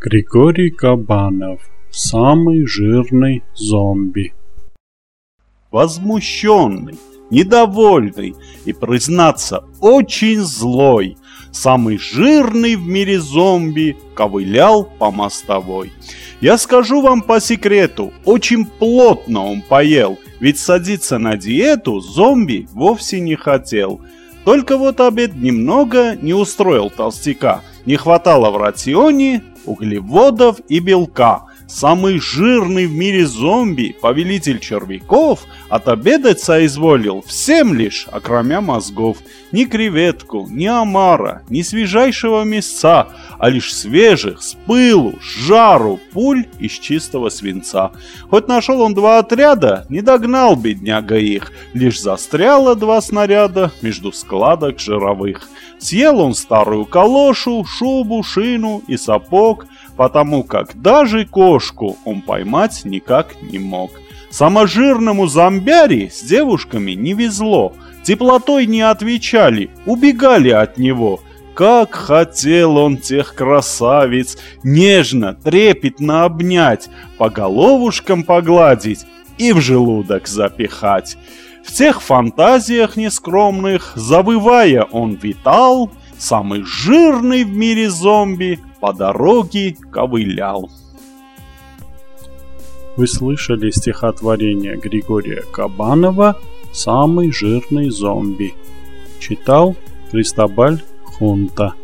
Григорий Кабанов. Самый жирный зомби. Возмущенный, недовольный и, признаться, очень злой, самый жирный в мире зомби ковылял по мостовой. Я скажу вам по секрету, очень плотно он поел, ведь садиться на диету зомби вовсе не хотел. Только вот обед немного не устроил толстяка. Не хватало в рационе углеводов и белка. Самый жирный в мире зомби, повелитель червяков, отобедать соизволил всем лишь, окромя мозгов. Ни креветку, ни омара, ни свежайшего мяса, а лишь свежих, с пылу, с жару, пуль из чистого свинца. Хоть нашел он два отряда, не догнал бедняга их, лишь застряло два снаряда между складок жировых. Съел он старую калошу, шубу, шину и сапог, потому как даже кошку он поймать никак не мог. Саможирному зомбяри с девушками не везло, теплотой не отвечали, убегали от него. Как хотел он тех красавиц нежно, трепетно обнять, по головушкам погладить и в желудок запихать. В тех фантазиях нескромных, завывая, он витал, самый жирный в мире зомби по дороге ковылял. Вы слышали стихотворение Григория Кабанова «Самый жирный зомби». Читал Кристобаль Хунта.